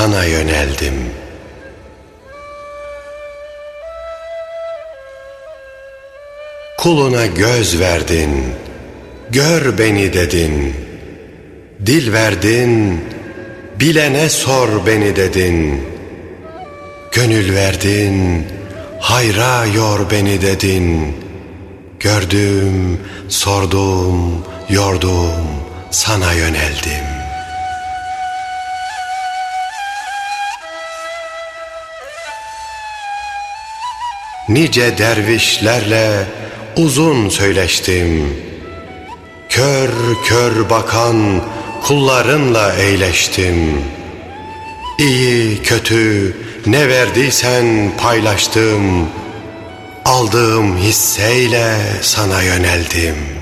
sana yöneldim. Kuluna göz verdin, gör beni dedin. Dil verdin, bilene sor beni dedin. Gönül verdin, hayra yor beni dedin. Gördüm, sordum, yordum, sana yöneldim. Nice dervişlerle uzun söyleştim. Kör kör bakan kullarınla eğleştim. İyi kötü ne verdiysen paylaştım. Aldığım hisseyle sana yöneldim.''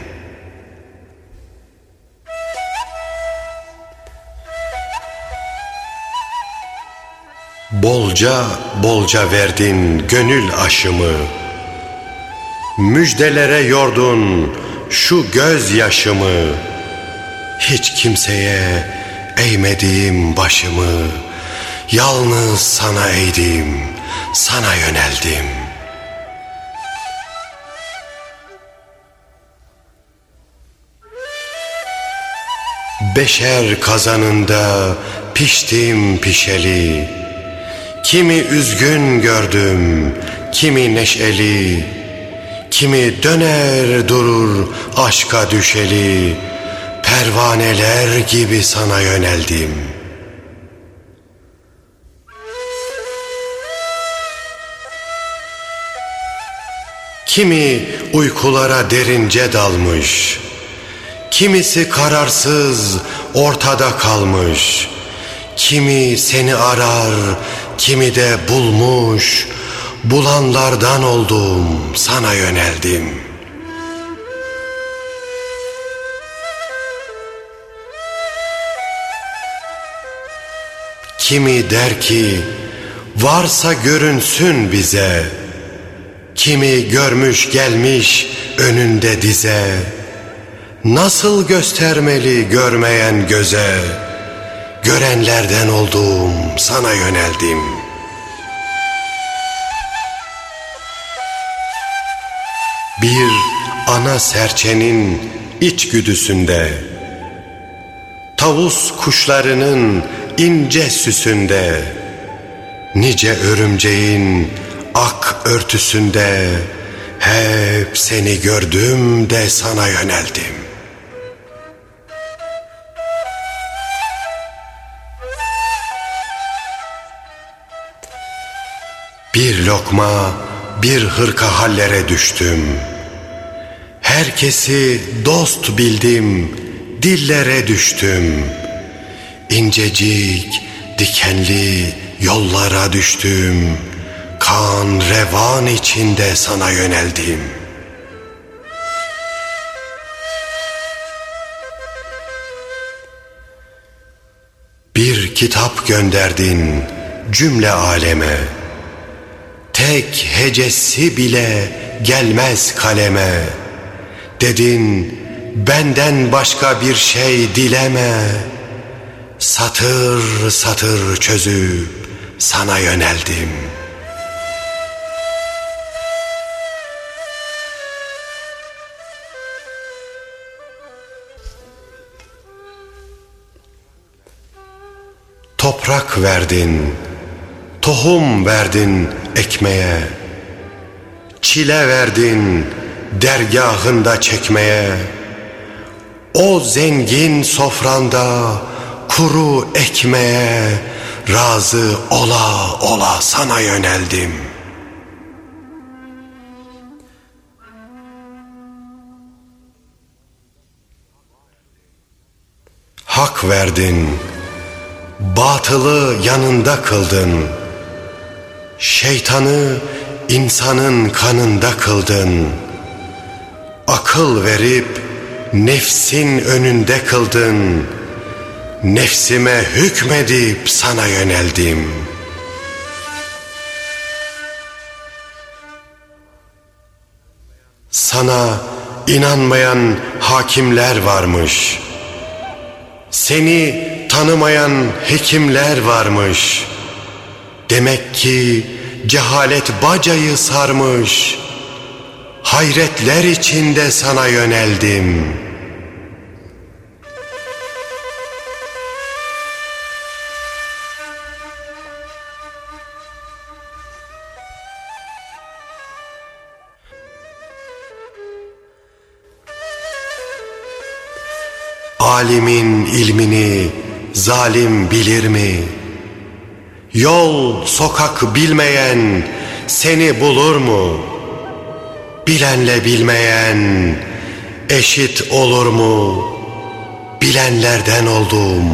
Bolca bolca verdin gönül aşımı. Müjdelere yordun şu göz yaşımı. Hiç kimseye eğmediğim başımı. Yalnız sana eğdim, sana yöneldim. Beşer kazanında piştim pişeli Kimi üzgün gördüm, kimi neşeli, kimi döner durur aşka düşeli, pervaneler gibi sana yöneldim. Kimi uykulara derince dalmış, kimisi kararsız ortada kalmış.'' Kimi seni arar, kimi de bulmuş, bulanlardan oldum, sana yöneldim. Kimi der ki, varsa görünsün bize, kimi görmüş gelmiş önünde dize, nasıl göstermeli görmeyen göze?'' Görenlerden oldum, sana yöneldim. Bir ana serçenin içgüdüsünde, Tavus kuşlarının ince süsünde, Nice örümceğin ak örtüsünde, Hep seni gördüm de sana yöneldim. Bir lokma, bir hırka hallere düştüm. Herkesi dost bildim, dillere düştüm. İncecik, dikenli yollara düştüm. Kan revan içinde sana yöneldim. Bir kitap gönderdin cümle aleme.'' Tek hecesi bile gelmez kaleme. Dedin benden başka bir şey dileme. Satır satır çözüp sana yöneldim. Toprak verdin Tohum verdin ekmeğe Çile verdin dergahında çekmeye. O zengin sofranda kuru ekmeğe Razı ola ola sana yöneldim. Hak verdin Batılı yanında kıldın Şeytanı insanın kanında kıldın. Akıl verip nefsin önünde kıldın. Nefsime hükmedip sana yöneldim. Sana inanmayan hakimler varmış. Seni tanımayan hekimler varmış. Demek ki cehalet bacayı sarmış. Hayretler içinde sana yöneldim.'' Alimin ilmini zalim bilir mi? Yol sokak bilmeyen seni bulur mu? Bilenle bilmeyen eşit olur mu? Bilenlerden oldum,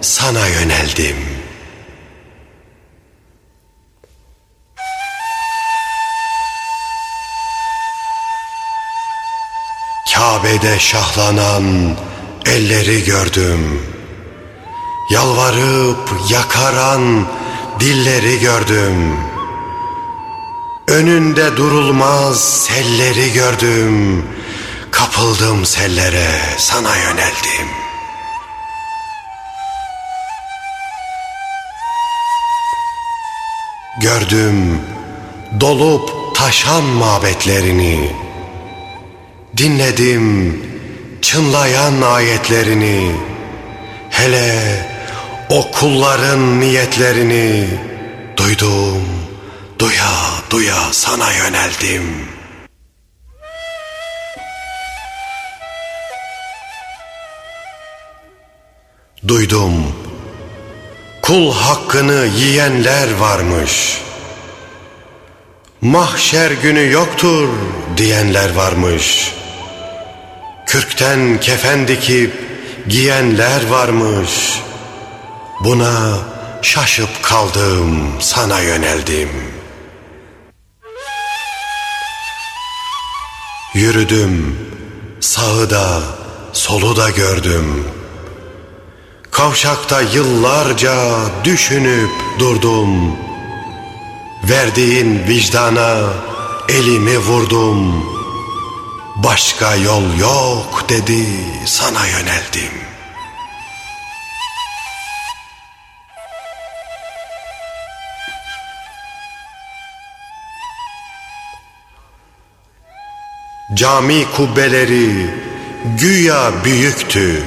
sana yöneldim. Kabe'de şahlanan elleri gördüm. Yalvarıp yakaran dilleri gördüm. Önünde durulmaz selleri gördüm. Kapıldım sellere, sana yöneldim. Gördüm dolup taşan mabetlerini. Dinledim çınlayan ayetlerini hele o kulların niyetlerini duydum. Duya duya sana yöneldim. Duydum. Kul hakkını yiyenler varmış. Mahşer günü yoktur diyenler varmış. Kürkten kefen dikip giyenler varmış. Buna şaşıp kaldım, sana yöneldim. Yürüdüm, sağı da, solu da gördüm. Kavşakta yıllarca düşünüp durdum. Verdiğin vicdana elimi vurdum.'' Başka yol yok dedi sana yöneldim. Cami kubbeleri güya büyüktü.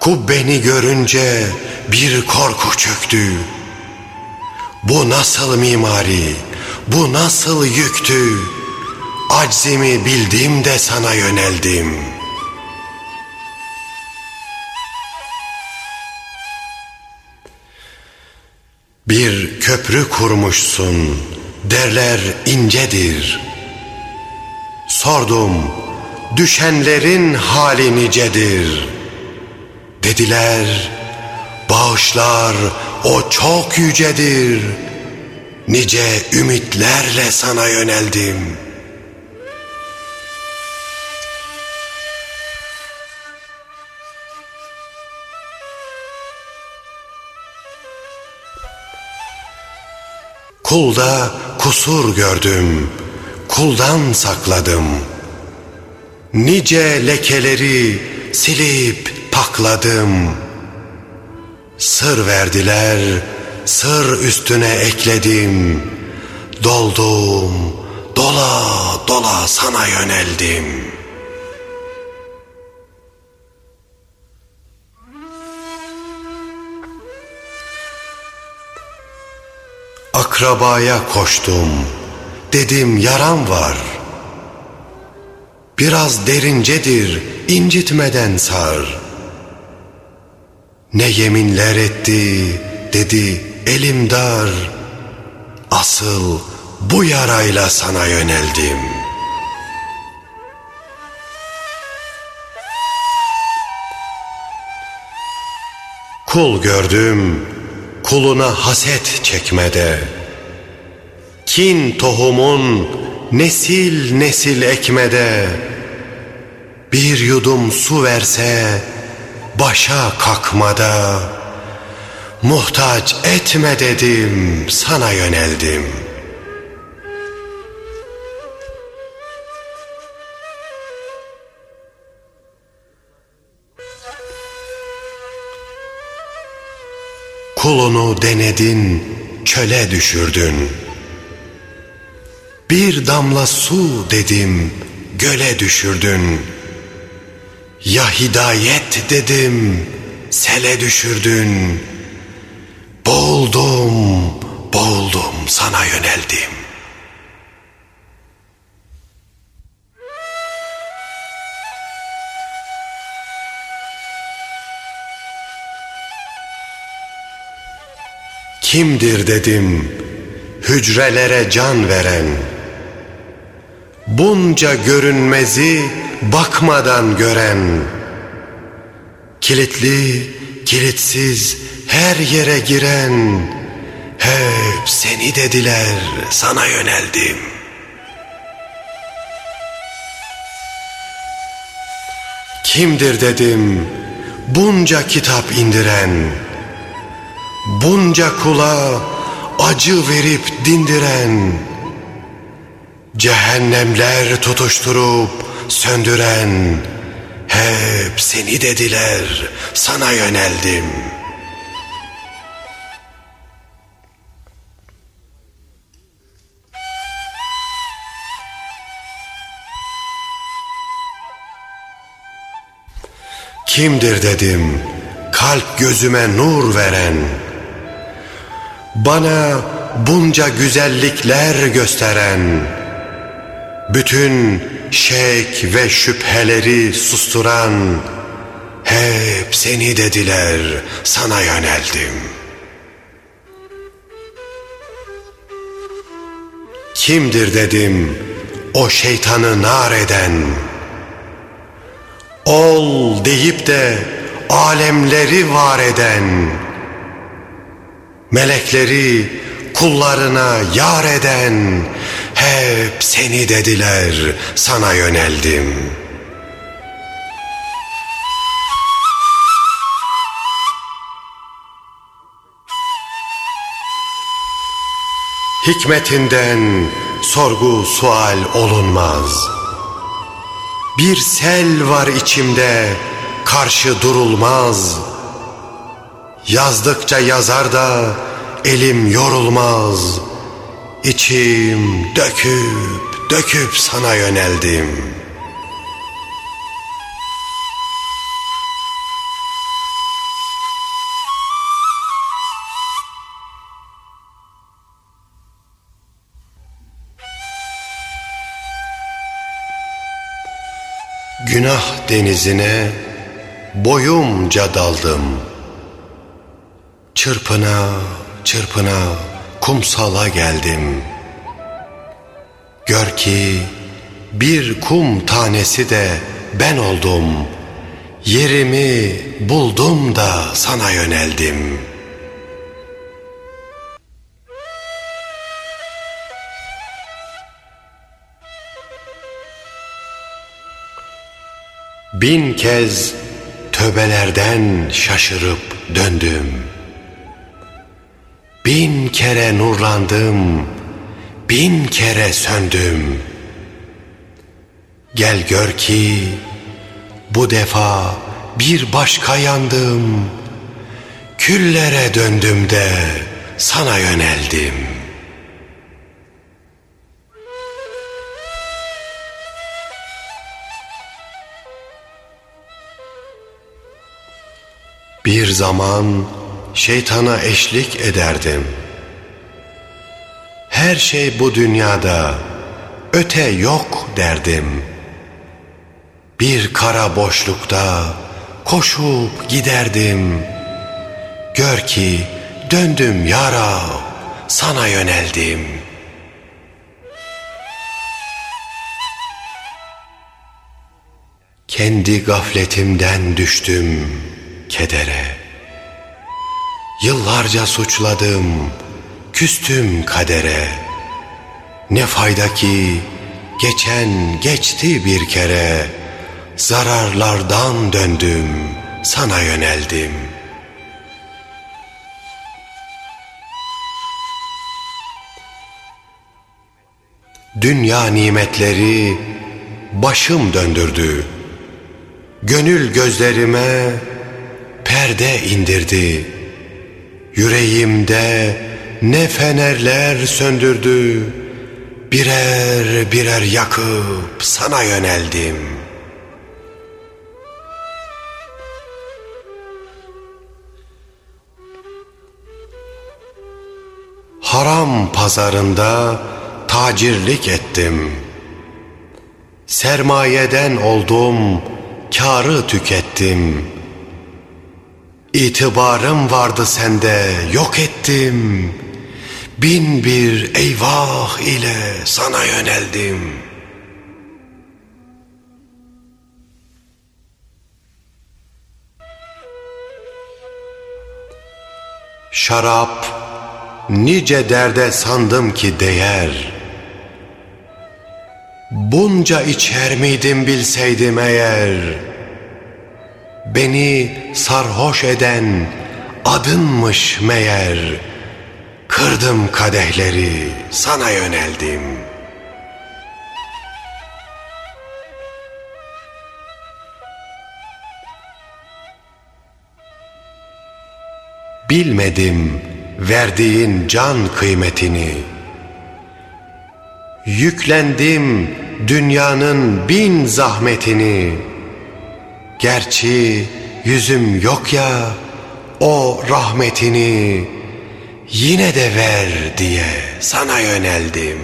Kubbeni görünce bir korku çöktü. Bu nasıl mimari, bu nasıl yüktü? Aczimi bildim de sana yöneldim. Bir köprü kurmuşsun, derler incedir. Sordum, düşenlerin hali nicedir. Dediler, bağışlar o çok yücedir. Nice ümitlerle sana yöneldim.'' Kulda kusur gördüm, kuldan sakladım. Nice lekeleri silip pakladım. Sır verdiler, sır üstüne ekledim. Doldum, dola dola sana yöneldim.'' Akrabaya koştum. Dedim yaram var. Biraz derincedir, incitmeden sar. Ne yeminler etti, dedi elim dar. Asıl bu yarayla sana yöneldim. Kul gördüm, kuluna haset çekmede. Kin tohumun nesil nesil ekmede. Bir yudum su verse başa kalkmada. Muhtaç etme dedim, sana yöneldim.'' kulunu denedin, çöle düşürdün. Bir damla su dedim, göle düşürdün. Ya hidayet dedim, sele düşürdün. Boğuldum, boğuldum sana yöneldim. Kimdir dedim hücrelere can veren Bunca görünmezi bakmadan gören Kilitli, kilitsiz her yere giren Hep seni dediler sana yöneldim. Kimdir dedim bunca kitap indiren Bunca kula acı verip dindiren Cehennemler tutuşturup söndüren Hep seni dediler sana yöneldim. Kimdir dedim kalp gözüme nur veren. Bana bunca güzellikler gösteren, bütün şek ve şüpheleri susturan, hep seni dediler, sana yöneldim. Kimdir dedim, o şeytanı nar eden, ol deyip de alemleri var eden, Melekleri kullarına yar eden hep seni dediler sana yöneldim. Hikmetinden sorgu sual olunmaz. Bir sel var içimde karşı durulmaz.'' Yazdıkça yazar da elim yorulmaz. İçim döküp döküp sana yöneldim. Günah denizine boyumca daldım.'' Çırpına çırpına kumsala geldim. Gör ki bir kum tanesi de ben oldum. Yerimi buldum da sana yöneldim. Bin kez töbelerden şaşırıp döndüm.'' Bin kere nurlandım, bin kere söndüm. Gel gör ki bu defa bir başka yandım. Küllere döndüm de sana yöneldim. Bir zaman şeytana eşlik ederdim. Her şey bu dünyada, öte yok derdim. Bir kara boşlukta koşup giderdim. Gör ki döndüm yara, sana yöneldim. Kendi gafletimden düştüm kedere. Yıllarca suçladım, küstüm kadere. Ne fayda ki geçen geçti bir kere. Zararlardan döndüm, sana yöneldim. Dünya nimetleri başım döndürdü. Gönül gözlerime perde indirdi. Yüreğimde ne fenerler söndürdü Birer birer yakıp sana yöneldim Haram pazarında tacirlik ettim Sermayeden oldum, karı tükettim.'' İtibarım vardı sende yok ettim. Bin bir eyvah ile sana yöneldim. Şarap nice derde sandım ki değer. Bunca içer miydim bilseydim eğer Beni sarhoş eden adınmış meğer Kırdım kadehleri sana yöneldim. Bilmedim verdiğin can kıymetini. Yüklendim dünyanın bin zahmetini Gerçi yüzüm yok ya o rahmetini yine de ver diye sana yöneldim.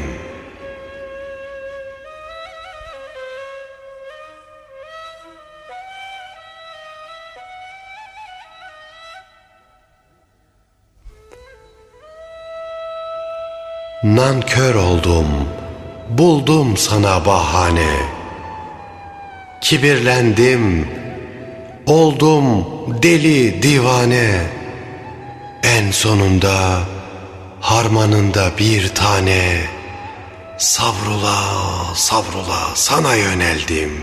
Nankör oldum, buldum sana bahane. Kibirlendim, Oldum deli divane. En sonunda harmanında bir tane Savrula savrula sana yöneldim.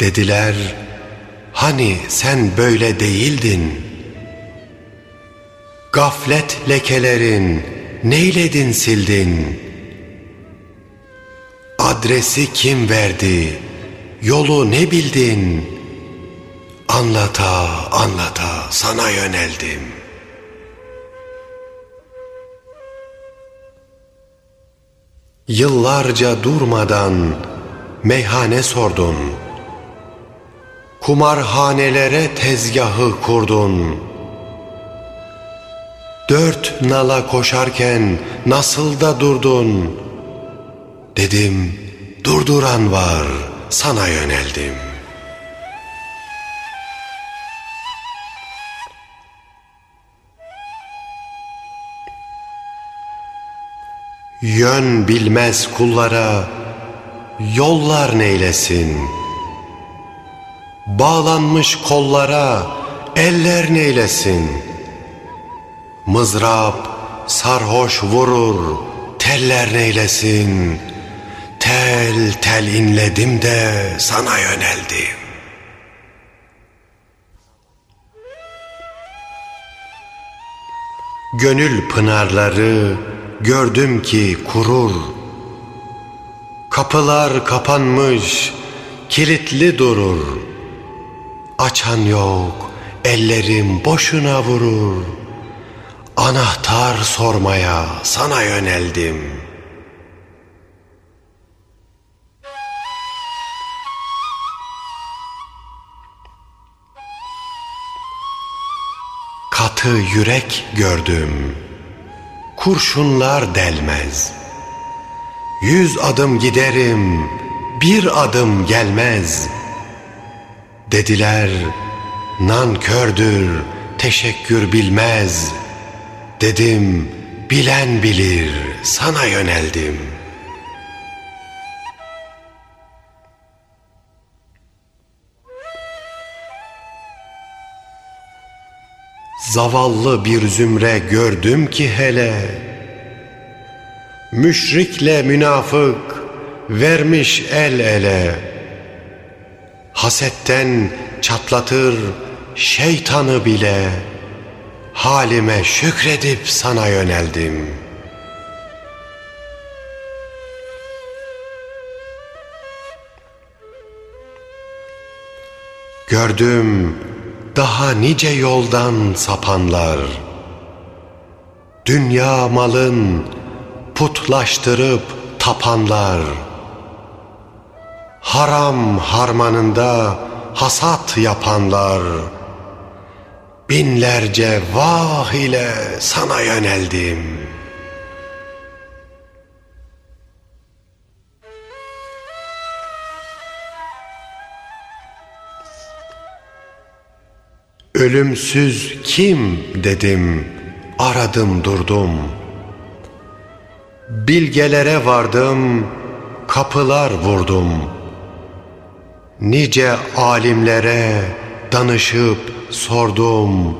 Dediler hani sen böyle değildin? Gaflet lekelerin neyledin sildin Adresi kim verdi? Yolu ne bildin? Anlata anlata sana yöneldim. Yıllarca durmadan meyhane sordun. Kumarhanelere tezgahı kurdun. Dört nala koşarken nasıl da durdun?'' Dedim durduran var sana yöneldim. Yön bilmez kullara yollar neylesin. Bağlanmış kollara eller neylesin. Mızrap sarhoş vurur teller neylesin.'' Tel tel inledim de sana yöneldim. Gönül pınarları gördüm ki kurur. Kapılar kapanmış, kilitli durur. Açan yok, ellerim boşuna vurur. Anahtar sormaya sana yöneldim.'' Katı yürek gördüm, kurşunlar delmez. Yüz adım giderim, bir adım gelmez. Dediler, nankördür, teşekkür bilmez. Dedim, bilen bilir, sana yöneldim.'' Zavallı bir zümre gördüm ki hele. Müşrikle münafık vermiş el ele. Hasetten çatlatır şeytanı bile. Halime şükredip sana yöneldim.'' Gördüm daha nice yoldan sapanlar. Dünya malın putlaştırıp tapanlar. Haram harmanında hasat yapanlar. Binlerce vah ile sana yöneldim. Ölümsüz kim dedim, aradım durdum. Bilgelere vardım, kapılar vurdum. Nice alimlere danışıp sordum.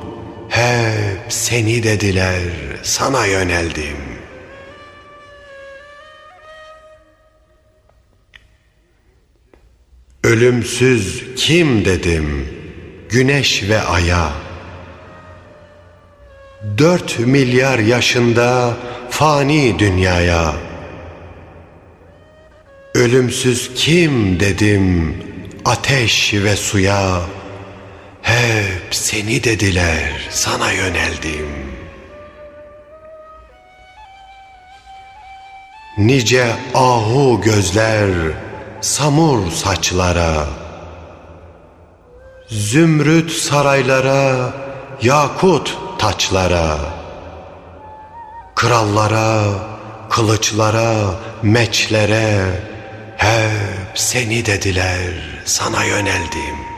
Hep seni dediler, sana yöneldim. Ölümsüz kim dedim, güneş ve aya. Dört milyar yaşında fani dünyaya. Ölümsüz kim dedim, ateş ve suya. Hep seni dediler, sana yöneldim. Nice ahu gözler, samur saçlara, Zümrüt saraylara, yakut taçlara, Krallara, kılıçlara, meçlere, Hep seni dediler, sana yöneldim.''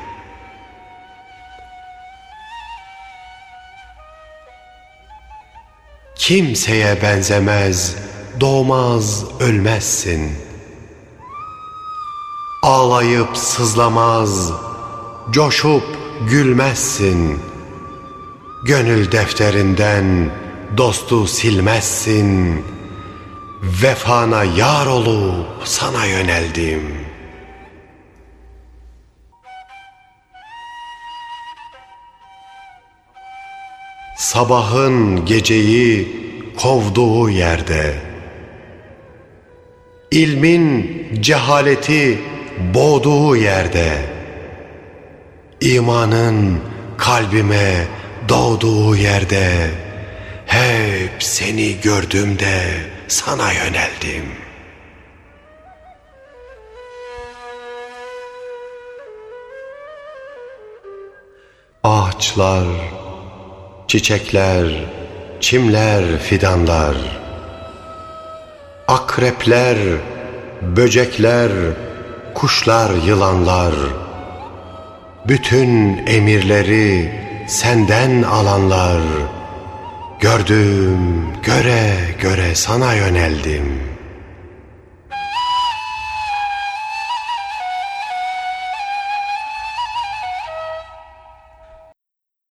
Kimseye benzemez, doğmaz, ölmezsin. Ağlayıp sızlamaz, coşup gülmezsin. Gönül defterinden dostu silmezsin. Vefana yar olup sana yöneldim.'' Sabahın geceyi kovduğu yerde ilmin cehaleti boğduğu yerde imanın kalbime doğduğu yerde hep seni gördüm de sana yöneldim. Ağaçlar Çiçekler, çimler, fidanlar, akrepler, böcekler, kuşlar, yılanlar, bütün emirleri senden alanlar, gördüm, göre göre sana yöneldim.''